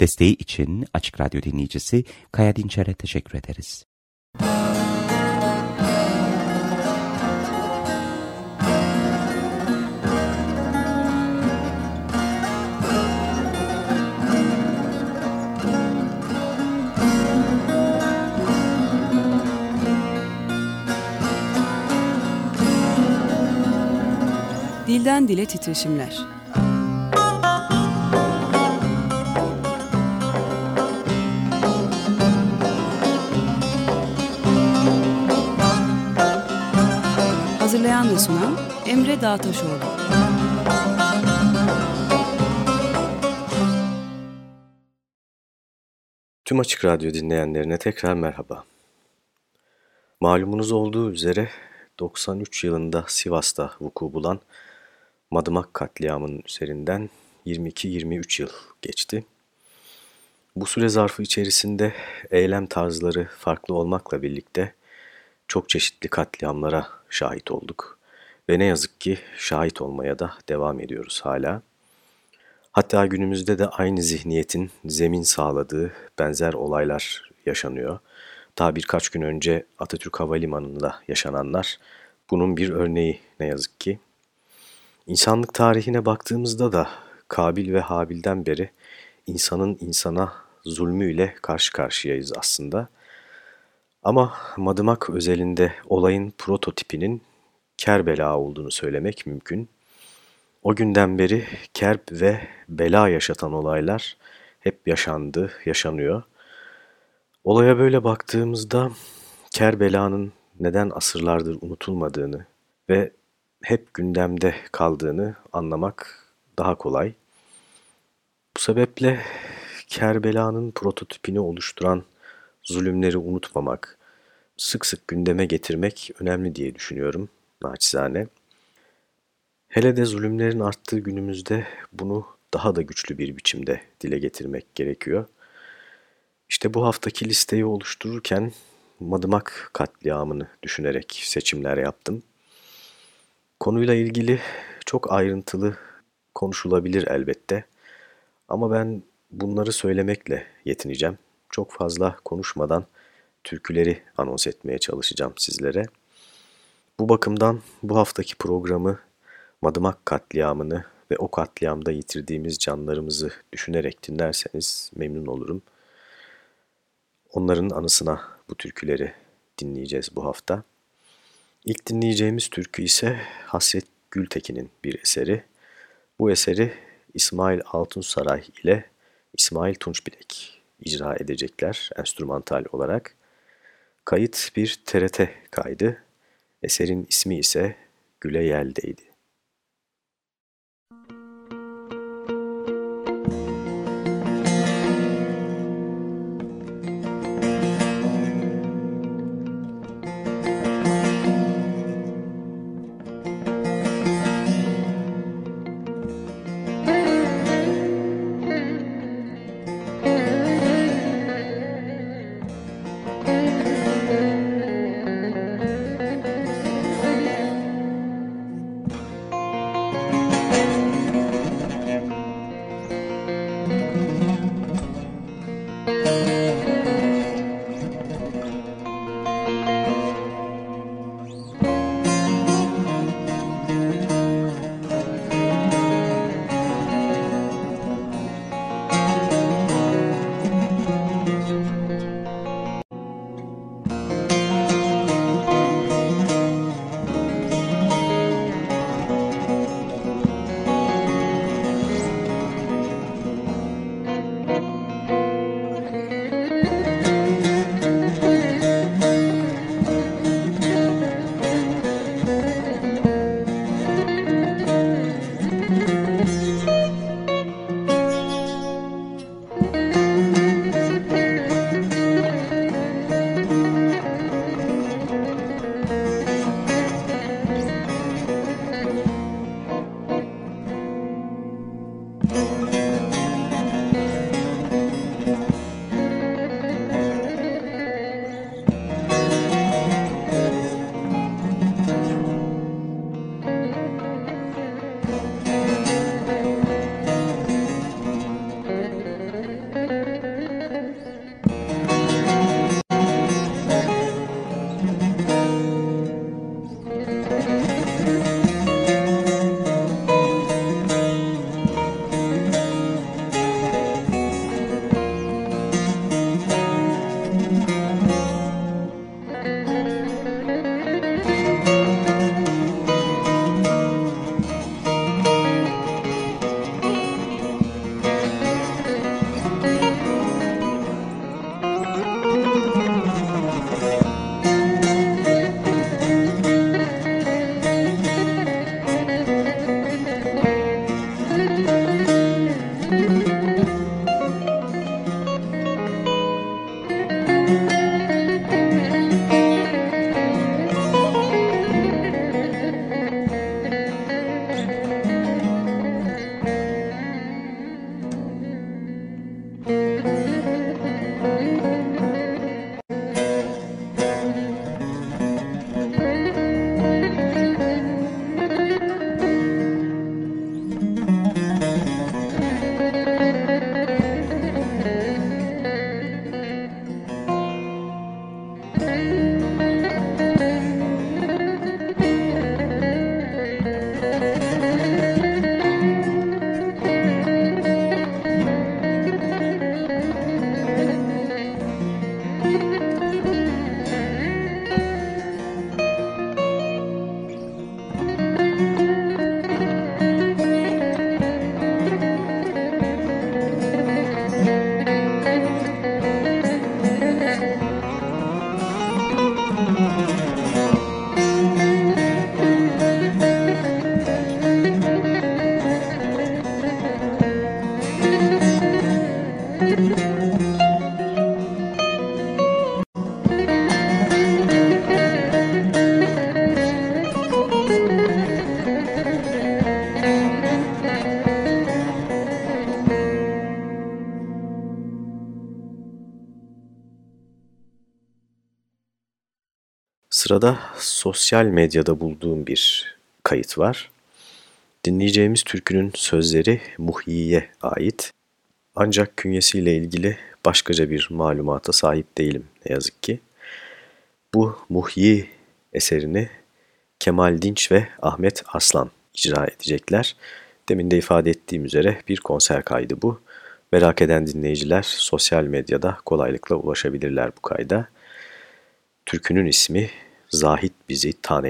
Desteği için Açık Radyo dinleyicisi Kaya Dinçer'e teşekkür ederiz. Dilden Dile Titreşimler Hazırlayan ve sunan Emre Dağtaşoğlu. Tüm Açık Radyo dinleyenlerine tekrar merhaba. Malumunuz olduğu üzere 93 yılında Sivas'ta vuku bulan Madımak katliamının üzerinden 22-23 yıl geçti. Bu süre zarfı içerisinde eylem tarzları farklı olmakla birlikte çok çeşitli katliamlara şahit olduk. Ve ne yazık ki şahit olmaya da devam ediyoruz hala. Hatta günümüzde de aynı zihniyetin zemin sağladığı benzer olaylar yaşanıyor. Ta birkaç gün önce Atatürk Havalimanı'nda yaşananlar bunun bir örneği ne yazık ki. İnsanlık tarihine baktığımızda da Kabil ve Habil'den beri insanın insana zulmüyle karşı karşıyayız aslında. Ama Madımak özelinde olayın prototipinin Kerbela olduğunu söylemek mümkün. O günden beri kerb ve bela yaşatan olaylar hep yaşandı, yaşanıyor. Olaya böyle baktığımızda Kerbela'nın neden asırlardır unutulmadığını ve hep gündemde kaldığını anlamak daha kolay. Bu sebeple Kerbela'nın prototipini oluşturan zulümleri unutmamak, sık sık gündeme getirmek önemli diye düşünüyorum naçizane. Hele de zulümlerin arttığı günümüzde bunu daha da güçlü bir biçimde dile getirmek gerekiyor. İşte bu haftaki listeyi oluştururken Madımak katliamını düşünerek seçimler yaptım. Konuyla ilgili çok ayrıntılı konuşulabilir elbette ama ben bunları söylemekle yetineceğim çok fazla konuşmadan türküleri anons etmeye çalışacağım sizlere. Bu bakımdan bu haftaki programı Madımak katliamını ve o katliamda yitirdiğimiz canlarımızı düşünerek dinlerseniz memnun olurum. Onların anısına bu türküleri dinleyeceğiz bu hafta. İlk dinleyeceğimiz türkü ise Hasret Gültekin'in bir eseri. Bu eseri İsmail Altunsaray ile İsmail Tunçbilek icra edecekler enstrümantal olarak. Kayıt bir TRT kaydı. Eserin ismi ise Güle Yel'deydi. Sırada sosyal medyada bulduğum bir kayıt var. Dinleyeceğimiz türkünün sözleri Muhyi'ye ait. Ancak künyesiyle ilgili başkaca bir malumata sahip değilim ne yazık ki. Bu Muhyi eserini Kemal Dinç ve Ahmet Aslan icra edecekler. Demin de ifade ettiğim üzere bir konser kaydı bu. Merak eden dinleyiciler sosyal medyada kolaylıkla ulaşabilirler bu kayda. Türkünün ismi Zahit bizi tan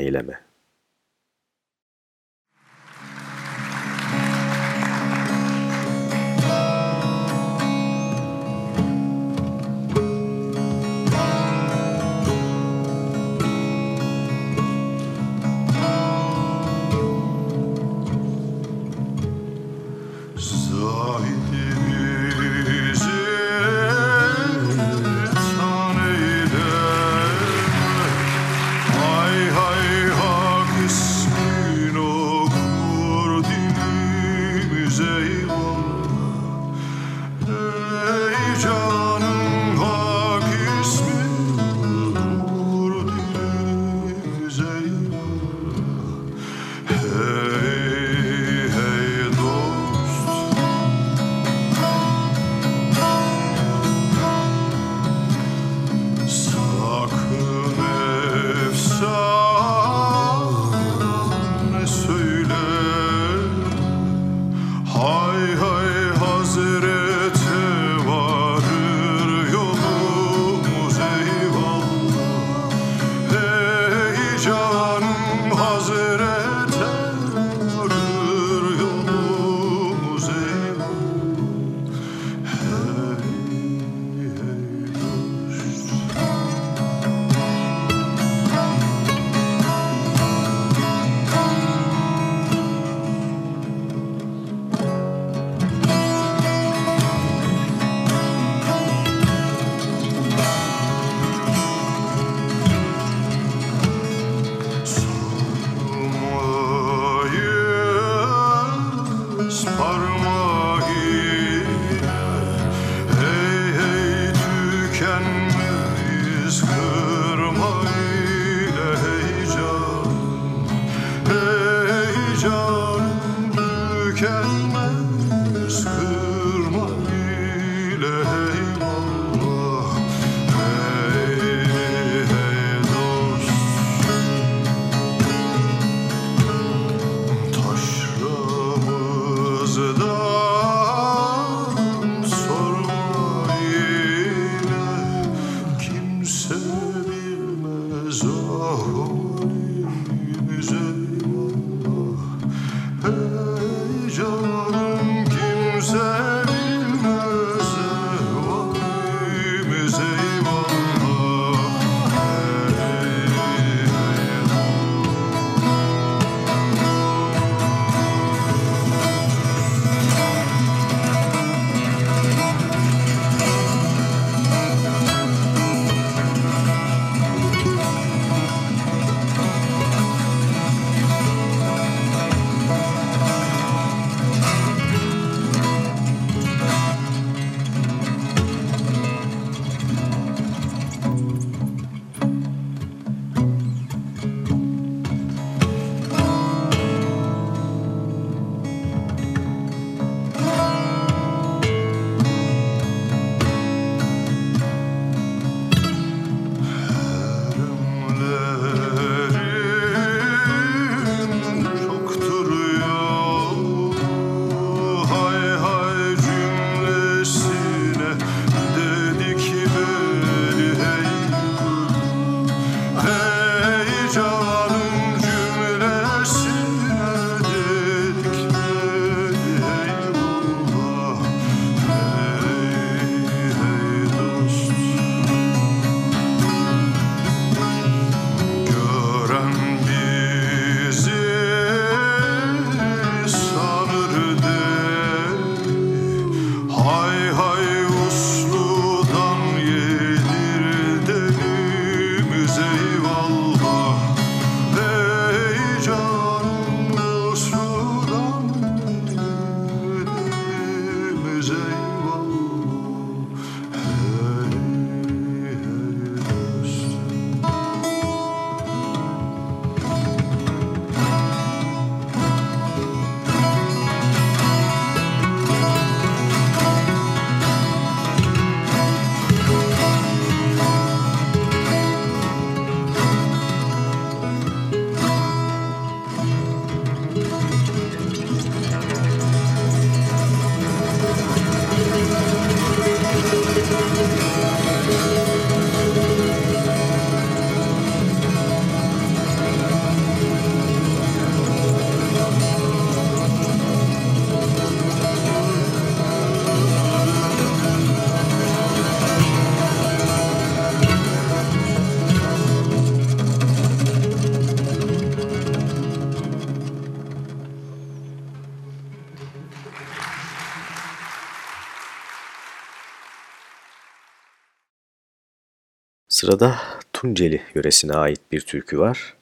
Sırada Tunceli yöresine ait bir türkü var.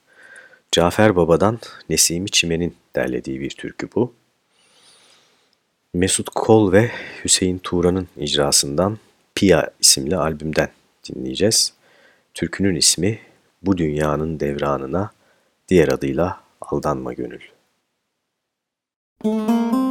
Cafer Baba'dan Nesimi Çimen'in derlediği bir türkü bu. Mesut Kol ve Hüseyin Turan'ın icrasından Pia isimli albümden dinleyeceğiz. Türkünün ismi Bu Dünyanın Devranına, diğer adıyla Aldanma Gönül. Müzik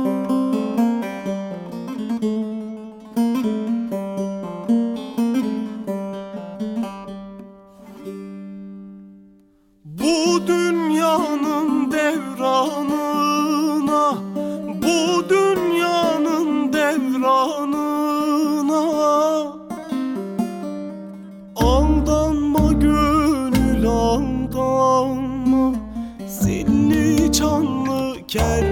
Church.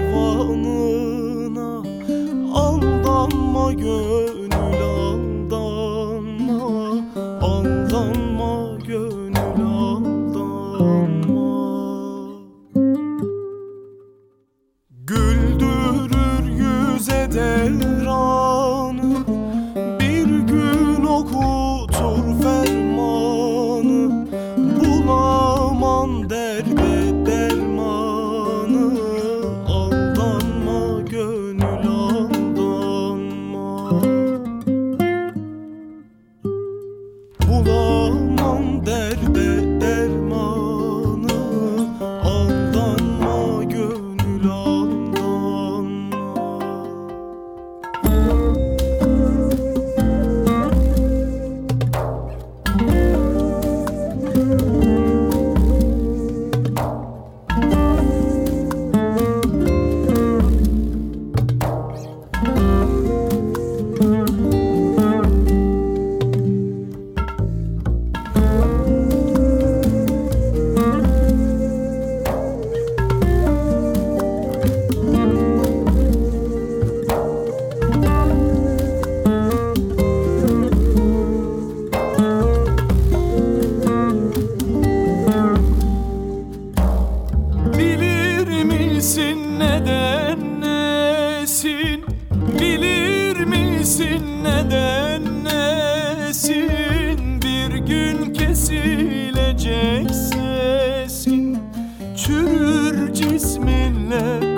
Menzil olmaz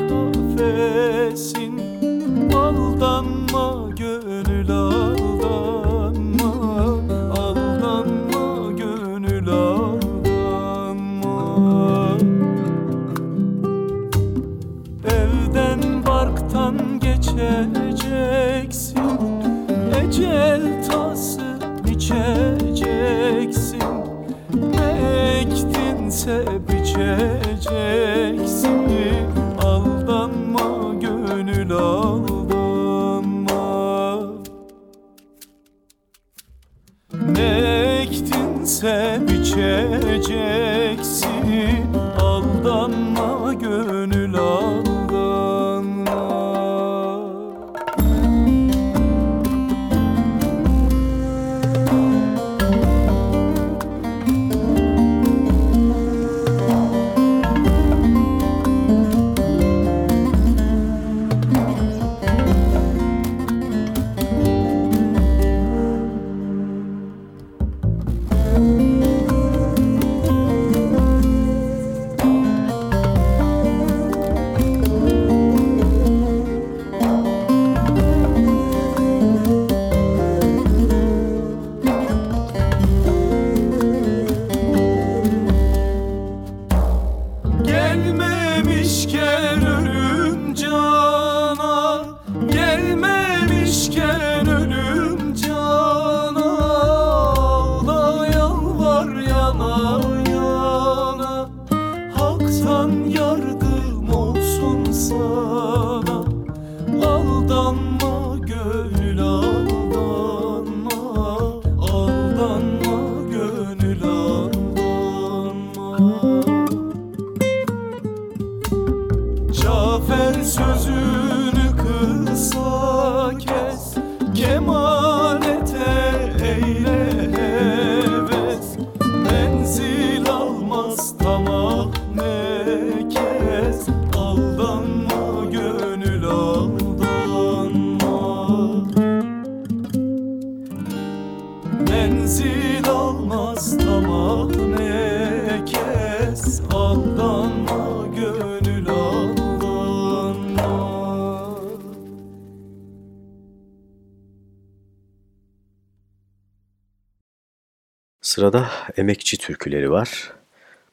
Sırada emekçi türküleri var.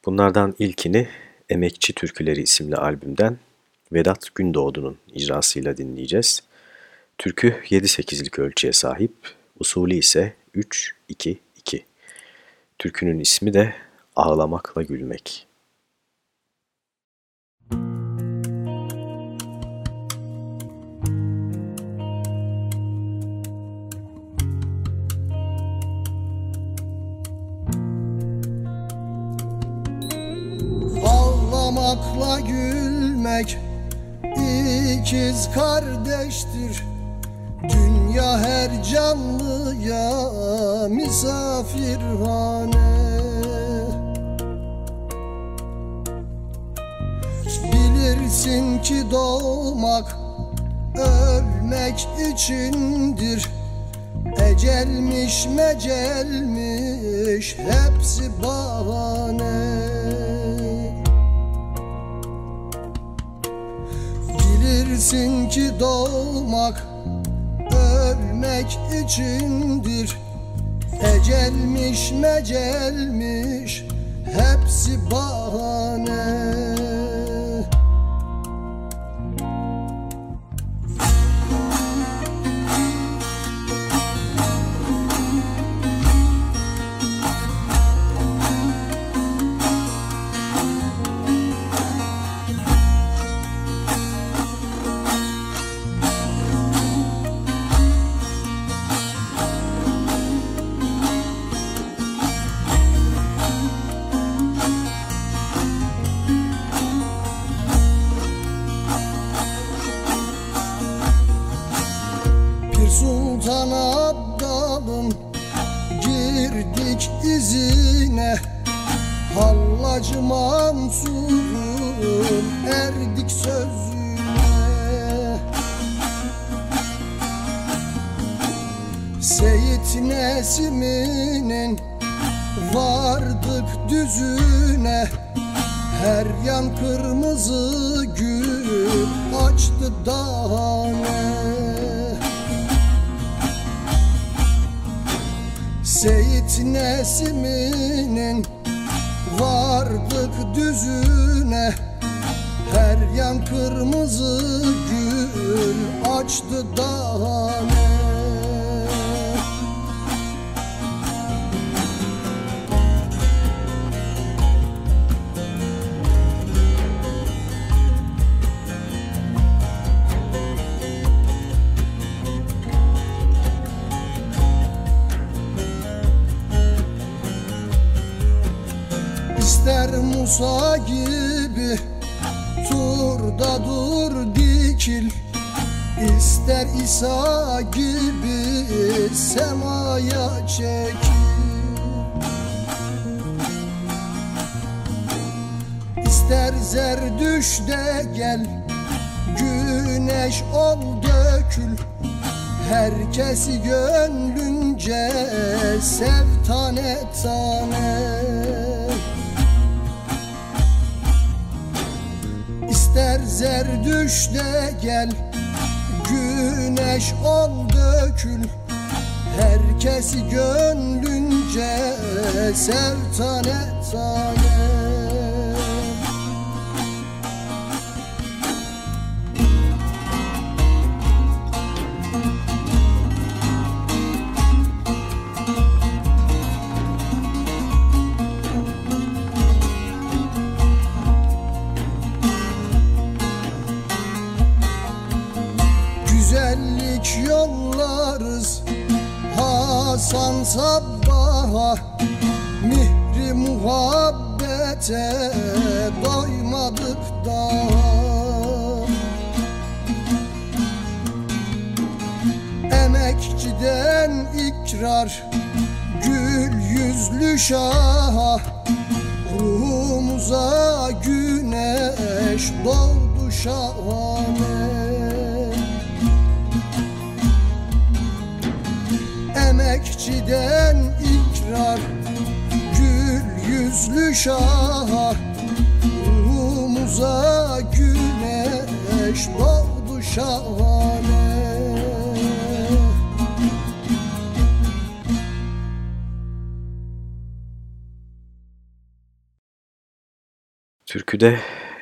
Bunlardan ilkini Emekçi Türküleri isimli albümden Vedat Gündoğdu'nun icrasıyla dinleyeceğiz. Türkü 7-8'lik ölçüye sahip, usulü ise 3-2-2. Türkünün ismi de Ağlamakla Gülmek. Ağlamakla gülmek ikiz kardeştir. Dünya her canlıya misafirhane. Bilirsin ki doğmak ölmek içindir. Ecelmiş mecelmiş hepsi bahane Bilirsin ki doğmak ölmek içindir. Ecelmiş mecelmiş hepsi bahane Nesiminin vardık düzüne Her yan kırmızı gül açtı dane Musa gibi Turda dur dikil İster İsa gibi semaya çekil İster düş de gel Güneş ol dökül Herkesi gönlünce sev tane tane İster düş de gel. Güneş ol dökül Herkesi gönlünce sev tane tane muhabbete doymadık daha Emekçiden ikrar Gül yüzlü şaha Ruhumuza güneş doğdu şahane. Emekçiden ikrar yüzlü şah Ruhumuza güneş doğdu şahane Türküde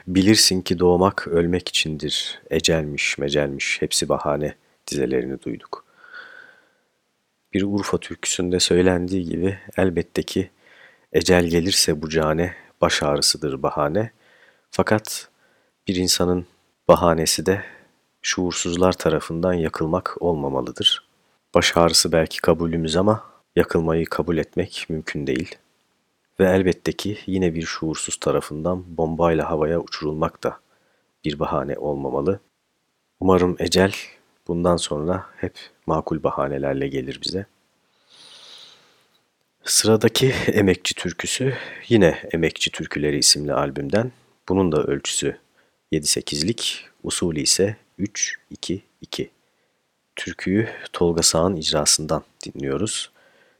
bilirsin ki doğmak ölmek içindir, ecelmiş mecelmiş hepsi bahane dizelerini duyduk. Bir Urfa türküsünde söylendiği gibi elbette ki ecel gelirse bu cane baş ağrısıdır bahane. Fakat bir insanın bahanesi de şuursuzlar tarafından yakılmak olmamalıdır. Baş ağrısı belki kabulümüz ama yakılmayı kabul etmek mümkün değil. Ve elbette ki yine bir şuursuz tarafından bombayla havaya uçurulmak da bir bahane olmamalı. Umarım ecel bundan sonra hep makul bahanelerle gelir bize. Sıradaki Emekçi Türküsü yine Emekçi Türküleri isimli albümden. Bunun da ölçüsü 7-8'lik, usulü ise 3-2-2. Türküyü Tolga Sağ'ın icrasından dinliyoruz.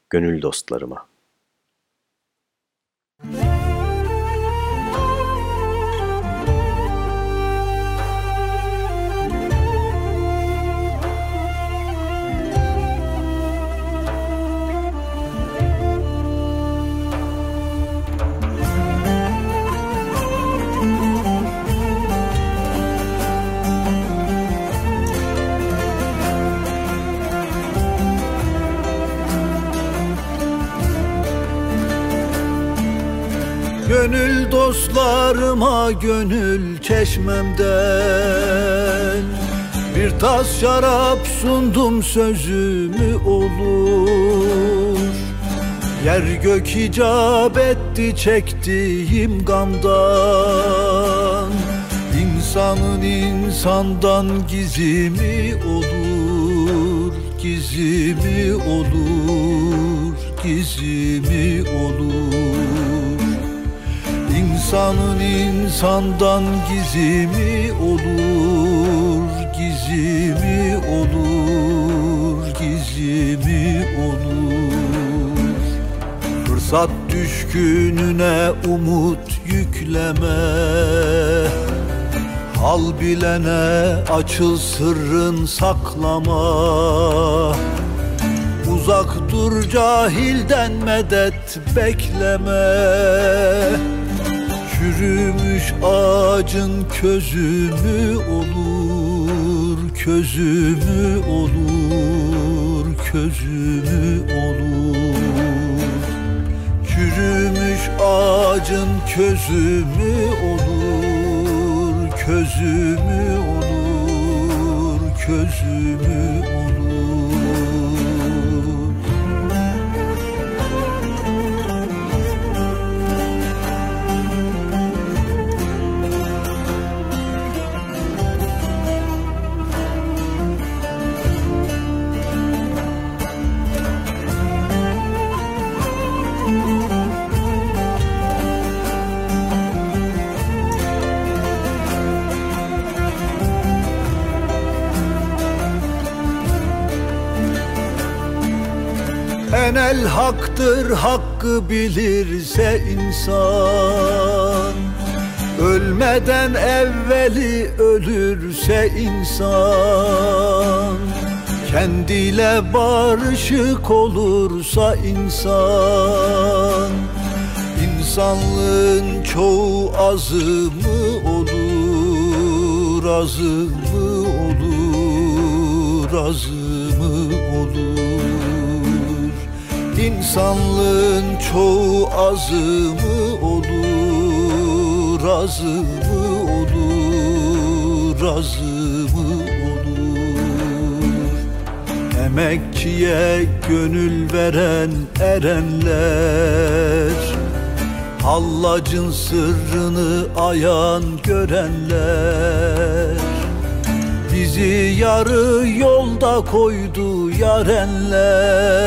Gönül dostlarıma. Dostlarıma gönül çeşmemden. Bir tas şarap sundum sözümü olur. Yer gök icap etti çektiğim gamdan. İnsanın insandan gizimi olur Gizimi olur Gizimi olur İnsanın insandan gizimi olur Gizimi olur Gizimi olur. Fırsat düşkününe umut yükleme Hal bilene açıl sırrın saklama. Uzak dur cahilden medet bekleme Çürümüş ağacın közümü olur Közümü olur Közümü olur. Çürümüş ağacın közümü olur Közümü olur Közümü Enel haktır hakkı bilirse insan. Ölmeden evveli ölürse insan. Kendiyle barışık olursa insan. İnsanlığın çoğu azı mı olur Azı mı olur Azı İnsanlığın çoğu azı mı olur Azı mı olur Azı mı olur. Emekçiye gönül veren erenler Hallacın sırrını ayan görenler Bizi yarı yolda koydu yarenler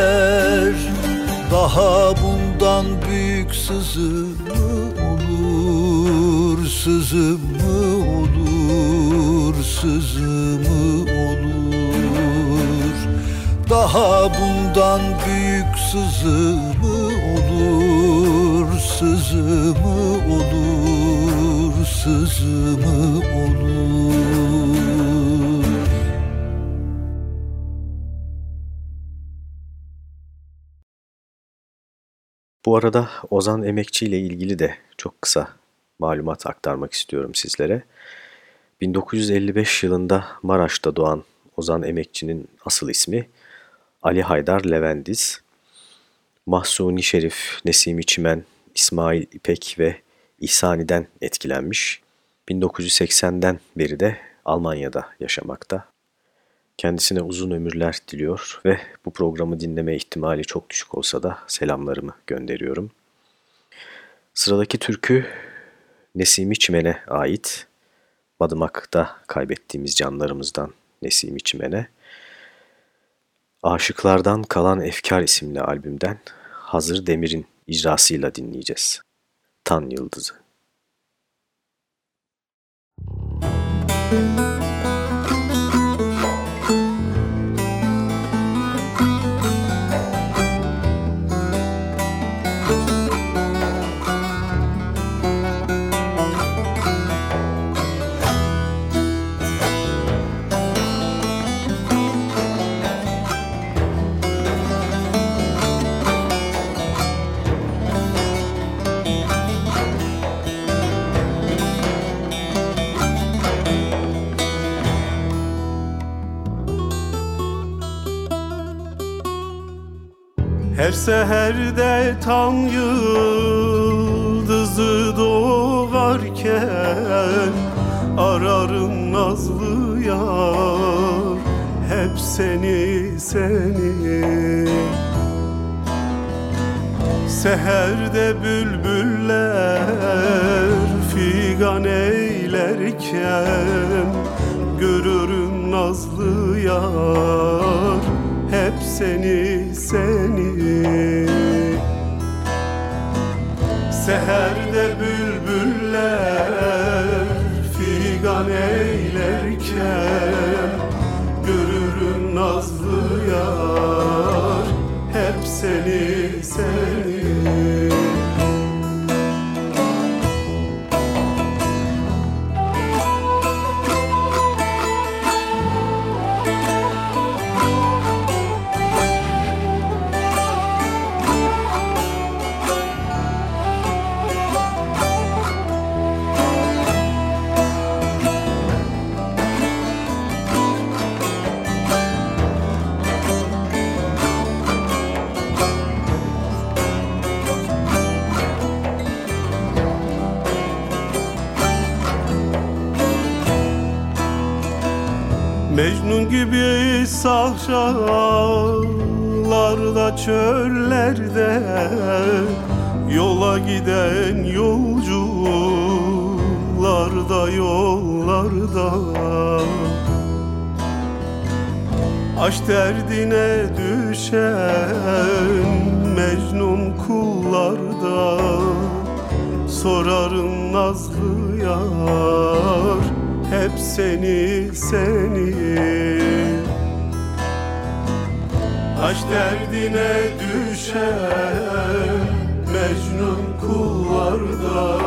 daha bundan büyük sızı mı olur Sızı mı olur Sızı mı olur. Daha bundan büyük sızı mı olur Sızı mı olur Sızı mı olur arada Ozan Emekçi ile ilgili de çok kısa malumat aktarmak istiyorum sizlere. 1955 yılında Maraş'ta doğan Ozan Emekçi'nin asıl ismi Ali Haydar Levendiz. Mahsuni Şerif, Nesimi Çimen, İsmail İpek ve İhsani'den etkilenmiş. 1980'den beri de Almanya'da yaşamakta. Kendisine uzun ömürler diliyor ve bu programı dinleme ihtimali çok düşük olsa da selamlarımı gönderiyorum. Sıradaki türkü Nesimi Çimen'e ait. Madımak'ta kaybettiğimiz canlarımızdan Nesimi Çimen'e. Aşıklardan Kalan Efkar isimli albümden Hazır Demir'in icrasıyla dinleyeceğiz. Tan Yıldızı. Müzik Her seherde tam yıldızı doğarken Ararım nazlı yar. Hep seni seni. Seherde bülbüller figan eylerken Görürüm nazlı yar. Hep seni seni. Seherde bülbüller figan eylerken Görürüm nazlı yar hep seni seni gibi sahralarda çöllerde Yola giden yolcularda yollarda. Aşk derdine düşen Mecnun kullarda Sorarım nazlı yar hep seni seni. Aşk derdine düşen Mecnun kullarda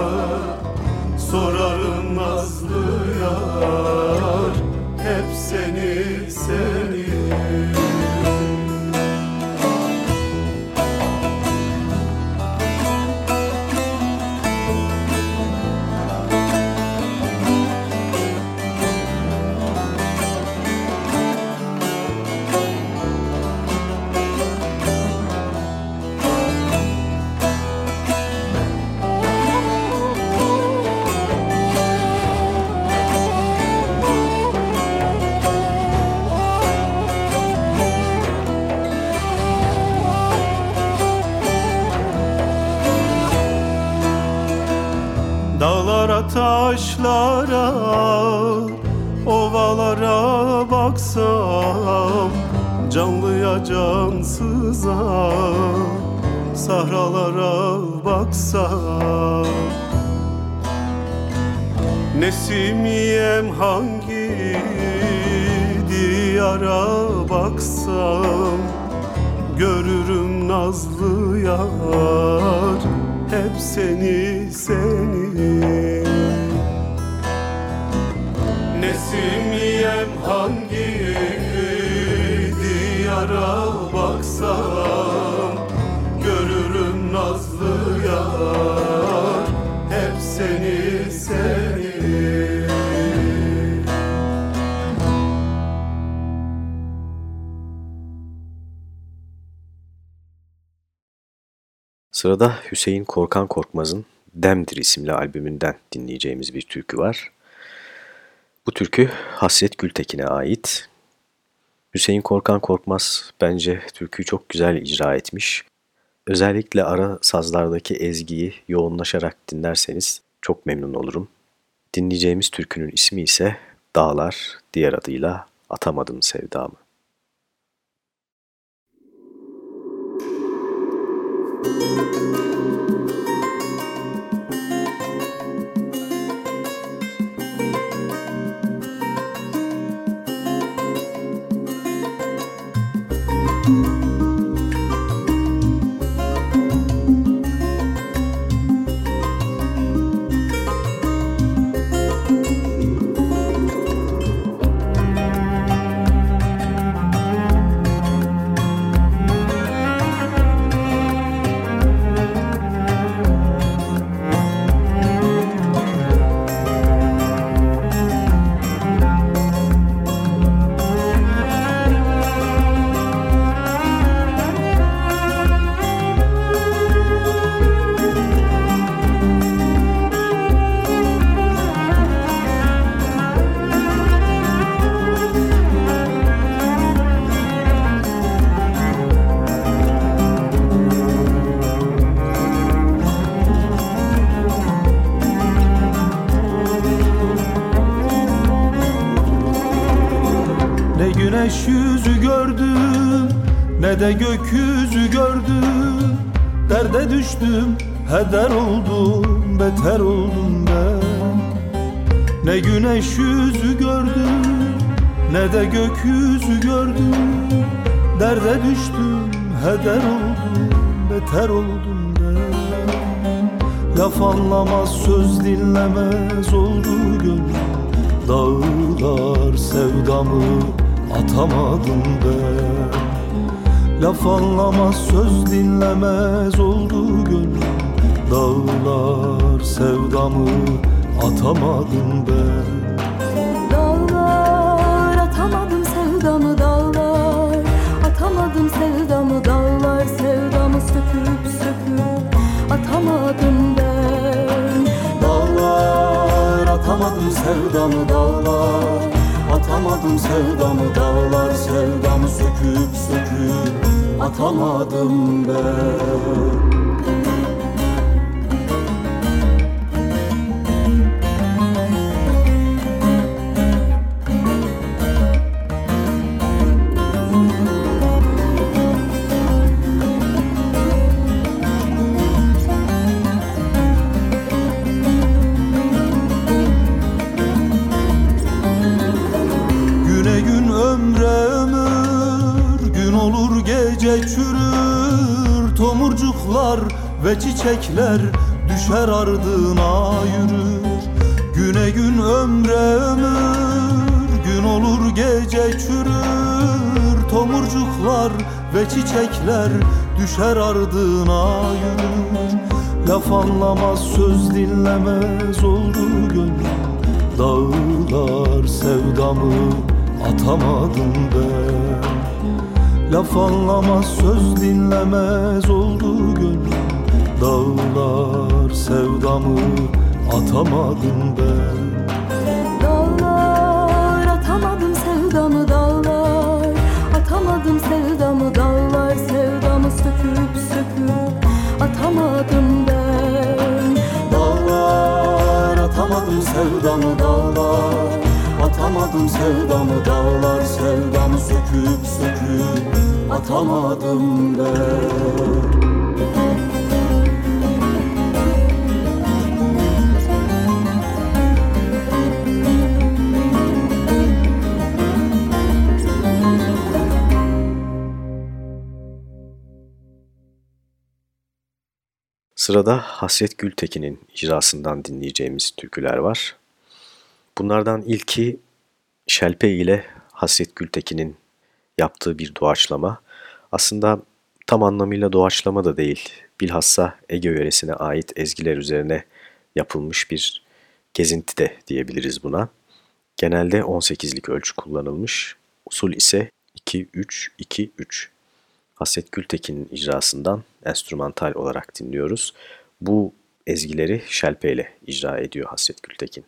Sorarım nazlı yar. Hep seni seni taşlara Ovalara baksam Canlıya cansıza Sahralara baksam. Nesimiyem hangi diyara baksam Görürüm nazlı yar Hep seni seni baksam Görürüm nazlı yar Hep seni seni Sırada Hüseyin Korkan Korkmaz'ın Demdir isimli albümünden dinleyeceğimiz bir türkü var. Bu türkü Hasret Gültekin'e ait. Hüseyin Korkan Korkmaz bence türküyü çok güzel icra etmiş. Özellikle ara sazlardaki ezgiyi yoğunlaşarak dinlerseniz çok memnun olurum. Dinleyeceğimiz türkünün ismi ise Dağlar, diğer adıyla Atamadım Sevdamı. güneş Ne de gökyüzü gördüm Derde düştüm heder oldum Beter oldum ben. Ne güneş yüzü gördüm Ne de gökyüzü gördüm. Derde düştüm heder oldum Beter oldum ben. Laf anlamaz söz dinlemez oldu gönlüm. Dağlar sevdamı atamadım ben Laf anlamaz söz dinlemez oldu gönlüm. Dağlar sevdamı atamadım ben. Dağlar atamadım sevdamı dağlar. Atamadım sevdamı dağlar Sevdamı söküp söküp atamadım ben. Dağlar atamadım sevdamı dağlar. Atamadım sevdamı dağlar Sevdamı söküp söküp atamadım ben ve çiçekler düşer ardına yürür. Güne gün ömre ömür gün olur gece çürür. Tomurcuklar ve çiçekler düşer ardına yürür. Laf anlamaz söz dinlemez oldu gönlüm. Dağlar sevdamı atamadım ben Laf anlamaz söz dinlemez oldu gönlüm. Dağlar sevdamı atamadım ben. Dağlar atamadım sevdamı dağlar. Atamadım sevdamı dağlar Sevdamı söküp söküp atamadım ben. Dağlar atamadım sevdamı dağlar Atamadım sevdamı dağlar Sevdamı söküp söküp atamadım ben Sırada Hasret Gültekin'in icrasından dinleyeceğimiz türküler var. Bunlardan ilki Şelpe ile Hasret Gültekin'in yaptığı bir doğaçlama. Aslında tam anlamıyla doğaçlama da değil. Bilhassa Ege yöresine ait ezgiler üzerine yapılmış bir gezinti de diyebiliriz buna. Genelde 18'lik ölçü kullanılmış. Usul ise 2-3-2-3. Hasret Gültekin'in icrasından enstrümantal olarak dinliyoruz. Bu ezgileri şelpe ile icra ediyor Hasret Gültekin.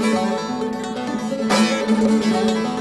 thank you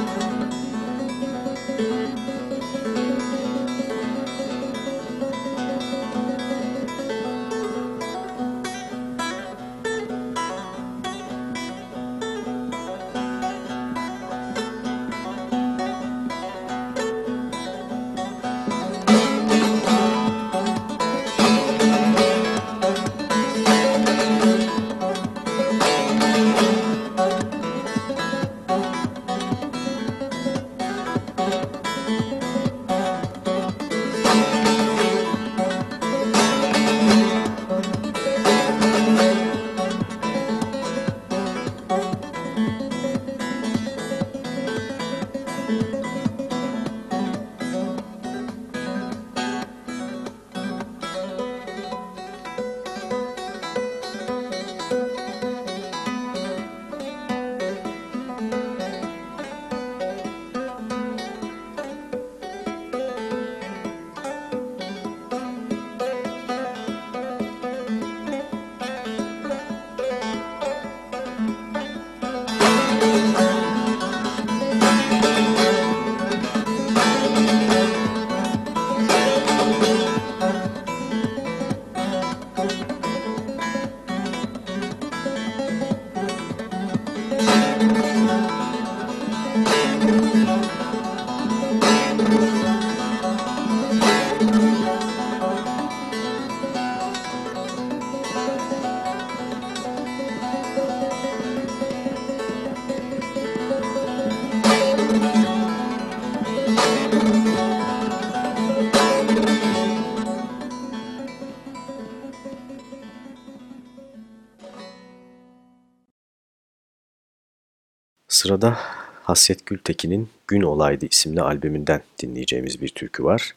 Sırada Hasret Gültekin'in Gün Olaydı isimli albümünden dinleyeceğimiz bir türkü var.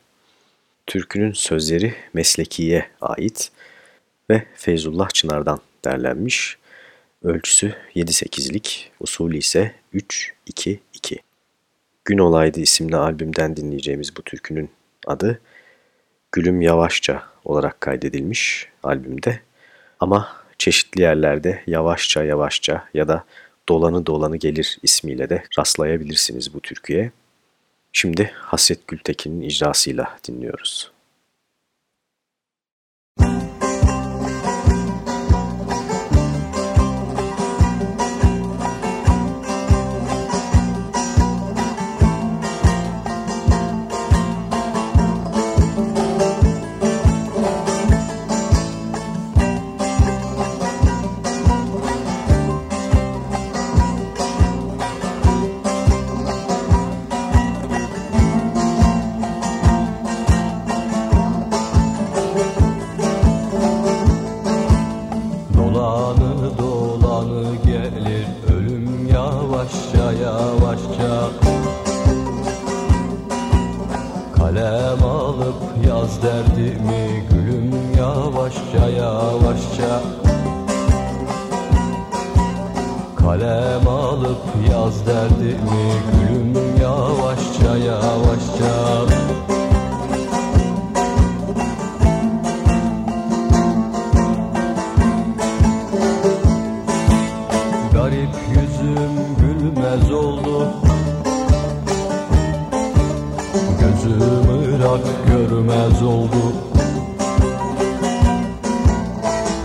Türkünün sözleri Mesleki'ye ait ve Feyzullah Çınar'dan derlenmiş. Ölçüsü 7-8'lik, usulü ise 3-2-2. Gün Olaydı isimli albümden dinleyeceğimiz bu türkünün adı Gülüm Yavaşça olarak kaydedilmiş albümde. Ama çeşitli yerlerde yavaşça yavaşça ya da Dolanı Dolanı Gelir ismiyle de rastlayabilirsiniz bu türküye. Şimdi Hasret Gültekin'in icrasıyla dinliyoruz. Kalem alıp yaz derdimi gülüm yavaşça yavaşça. Garip yüzüm gülmez oldu. Gözüm ırak görmez oldu.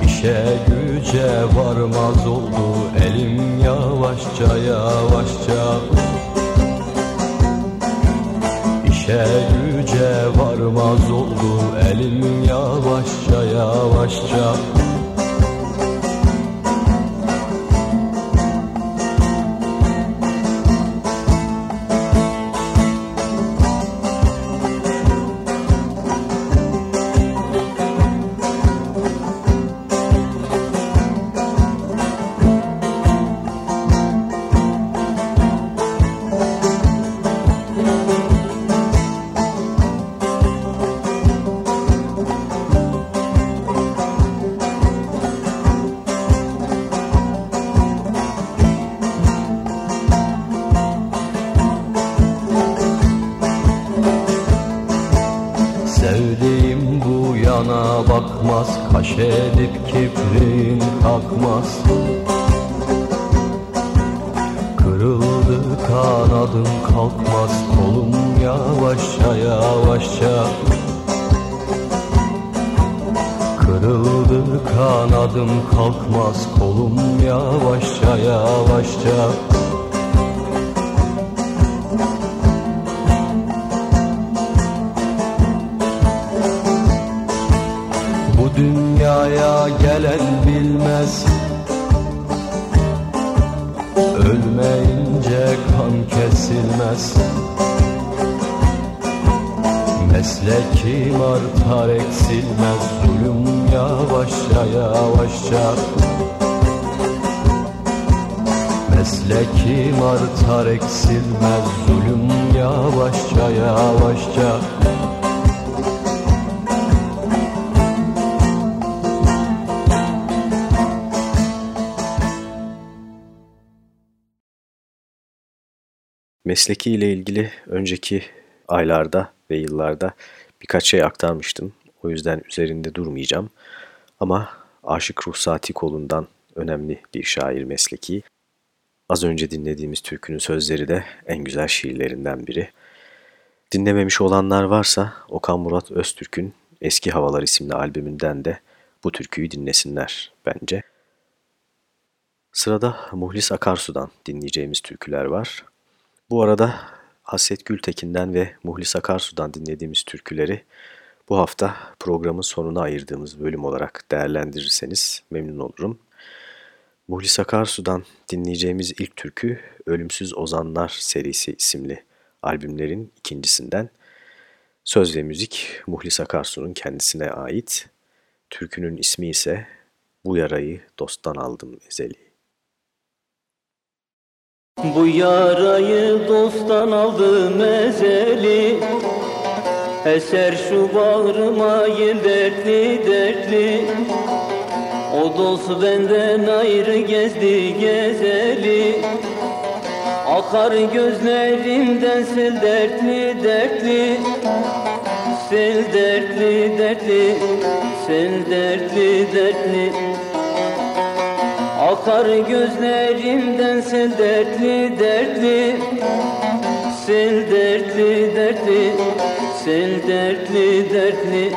İşe güce varmaz oldu yavaşça yavaşça. İşe güce varmaz oldu Elim yavaşça yavaşça kalkmaz Kolum yavaşça yavaşça. Bu dünyaya gelen bilmez. Ölmeyince kan kesilmez Meslekim artar eksilmez Zulüm yavaşça yavaşça. Meslekim artar eksilmez Zulüm yavaşça yavaşça. Mesleki ile ilgili önceki aylarda ve yıllarda birkaç şey aktarmıştım. O yüzden üzerinde durmayacağım. Ama Aşık Ruhsati kolundan önemli bir şair mesleki. Az önce dinlediğimiz türkünün sözleri de en güzel şiirlerinden biri. Dinlememiş olanlar varsa Okan Murat Öztürk'ün Eski Havalar isimli albümünden de bu türküyü dinlesinler bence. Sırada Muhlis Akarsu'dan dinleyeceğimiz türküler var. Bu arada Hasret Gültekin'den ve Muhlis Akarsu'dan dinlediğimiz türküleri bu hafta programın sonuna ayırdığımız bölüm olarak değerlendirirseniz memnun olurum. Muhlis Akarsu'dan dinleyeceğimiz ilk türkü Ölümsüz Ozanlar serisi isimli albümlerin ikincisinden. Söz ve müzik Muhlis Akarsu'nun kendisine ait. Türkünün ismi ise Bu Yarayı Dosttan Aldım Ezeli. Bu yarayı dosttan aldım ezeli. Eser şu bağrıma yel dertli dertli. O dost benden ayrı gezdi gezeli. Akar gözlerimden sel dertli dertli. Sel dertli dertli. Sel dertli dertli Akar gözlerimden sel dertli dertli Sel dertli dertli Sel dertli dertli.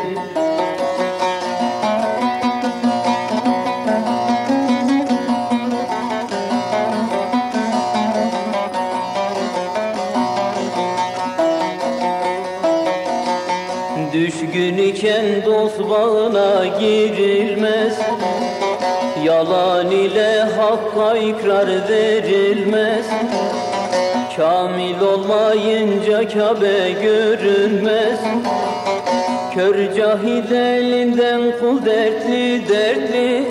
Düşkün iken dost bağına girilmez Yalan ile hakka ikrar verilmez. Kamil olmayınca Kabe görünmez. Kör cahil elinden kul dertli dertli.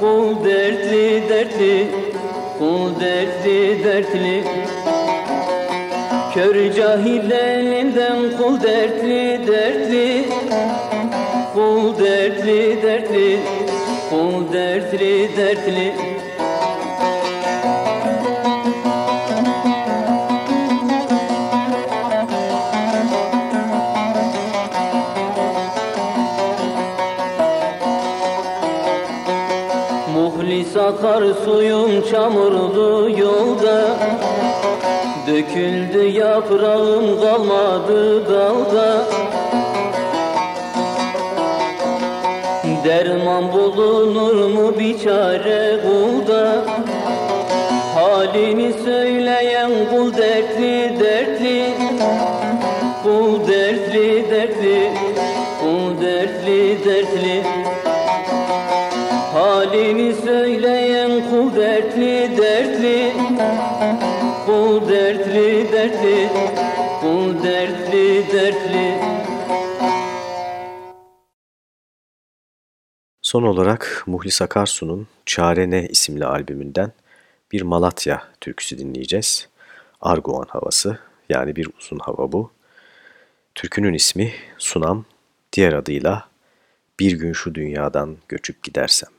Kul dertli dertli Kul dertli dertli. Kör cahil elinden kul dertli dertli. Kul dertli dertli Kul dertli dertli. Muhlis akar suyum çamurlu yolda. Döküldü yaprağım kalmadı dalda Derman bulunur mu bir çare kulda Halini söyleyen kul dertli dertli Kul dertli dertli Kul dertli dertli. Halini söyleyen kul dertli dertli Kul dertli dertli Son olarak Muhlis Akarsu'nun Çare Ne isimli albümünden bir Malatya türküsü dinleyeceğiz. Arguvan havası yani bir uzun hava bu. Türkünün ismi Sunam, diğer adıyla Bir gün şu dünyadan göçüp gidersem.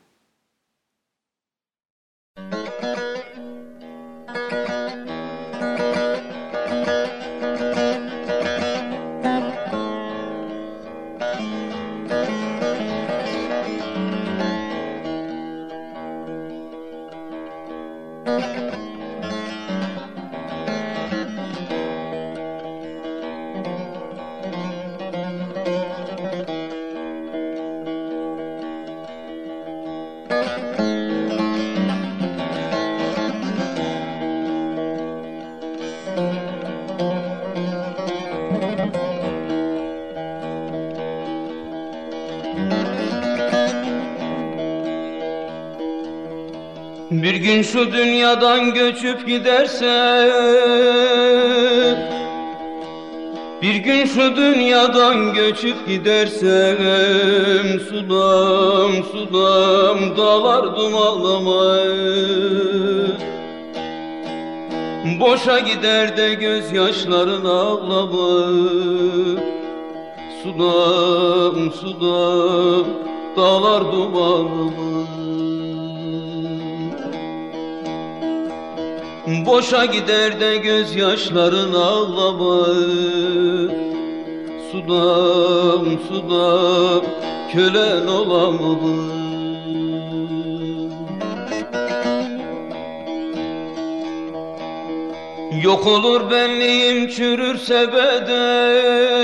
Bir gün şu dünyadan göçüp gidersen Bir gün şu dünyadan göçüp gidersem Sudam sudam dağlardım ağlamaya Boşa gider de gözyaşların ağlama. Sudam sudam dağlardım ağlama Boşa gider de gözyaşların ağlama Sudam sudam kölen olamam Yok olur benliğim çürürse beden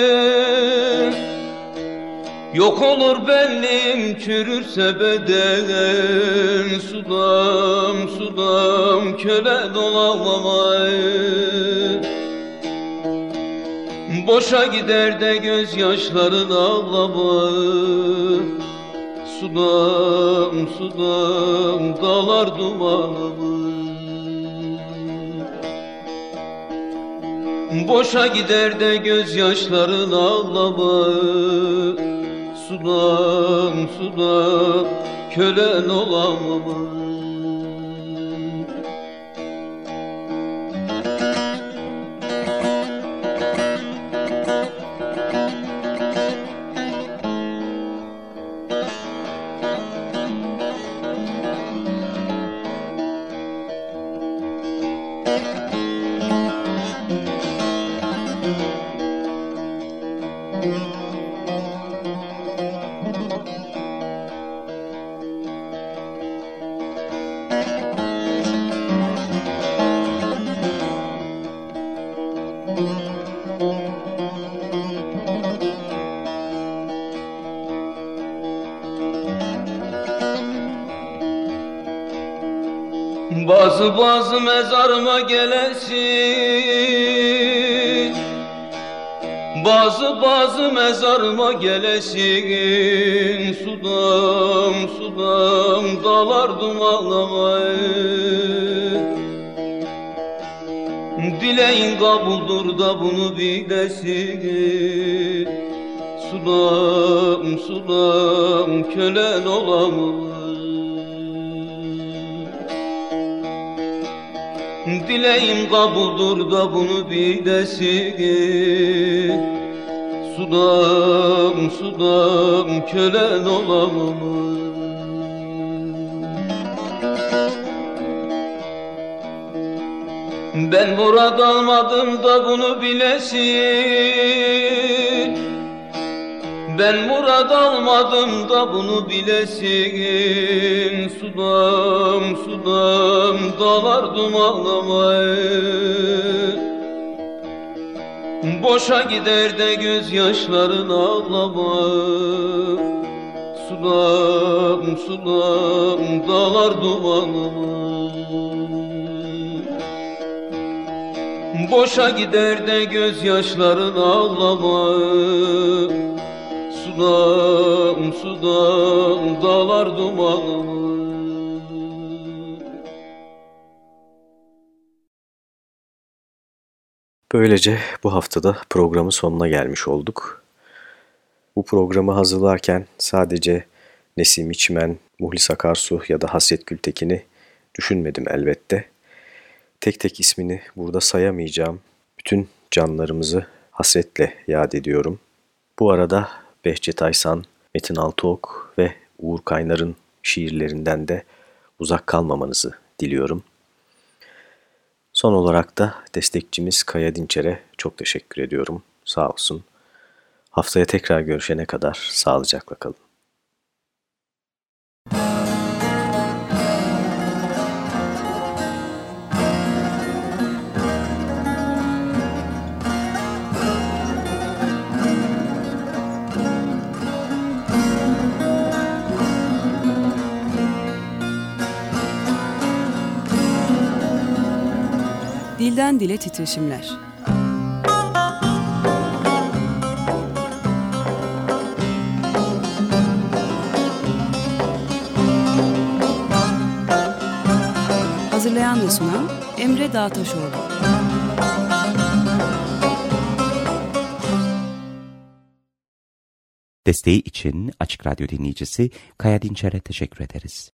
Yok olur benliğim çürürse beden Sudam sudam köle dolamamay Boşa gider de gözyaşların ağlama Sudam sudam dalar dumanımı Boşa gider de gözyaşların ağlama Sudam sudam kölen olamam Bazı mezarıma gelesin. Bazı bazı mezarıma gelesin. Sudam sudam dalardım ağlamaya Dileğin kabuldur da bunu bilesin Sudam sudam kölen olamam Dileğim kabuldur da bunu bilesin Sudan sudan kölen olamam. Ben murad almadım da bunu bilesin Ben murad almadım da bunu bilesin. Sudam sudam dalar dumanlamaya Boşa gider de gözyaşların ağlama. Sudam sudam dalar dumanlama. Boşa gider de gözyaşların ağlama Sudan sudan dağlar dumanı Böylece bu haftada programın sonuna gelmiş olduk. Bu programı hazırlarken sadece Nesim İçmen, Muhlis Akarsu ya da Hasret Gültekin'i düşünmedim elbette tek tek ismini burada sayamayacağım bütün canlarımızı hasretle yad ediyorum. Bu arada Behçet Aysan, Metin Altıok ve Uğur Kaynar'ın şiirlerinden de uzak kalmamanızı diliyorum. Son olarak da destekçimiz Kaya Dinçer'e çok teşekkür ediyorum. Sağ olsun. Haftaya tekrar görüşene kadar sağlıcakla kalın. Dilden dile titreşimler. Hazırlayan ve sunan Emre Dağtaşoğlu. Desteği için Açık Radyo dinleyicisi Kaya Dinçer'e teşekkür ederiz.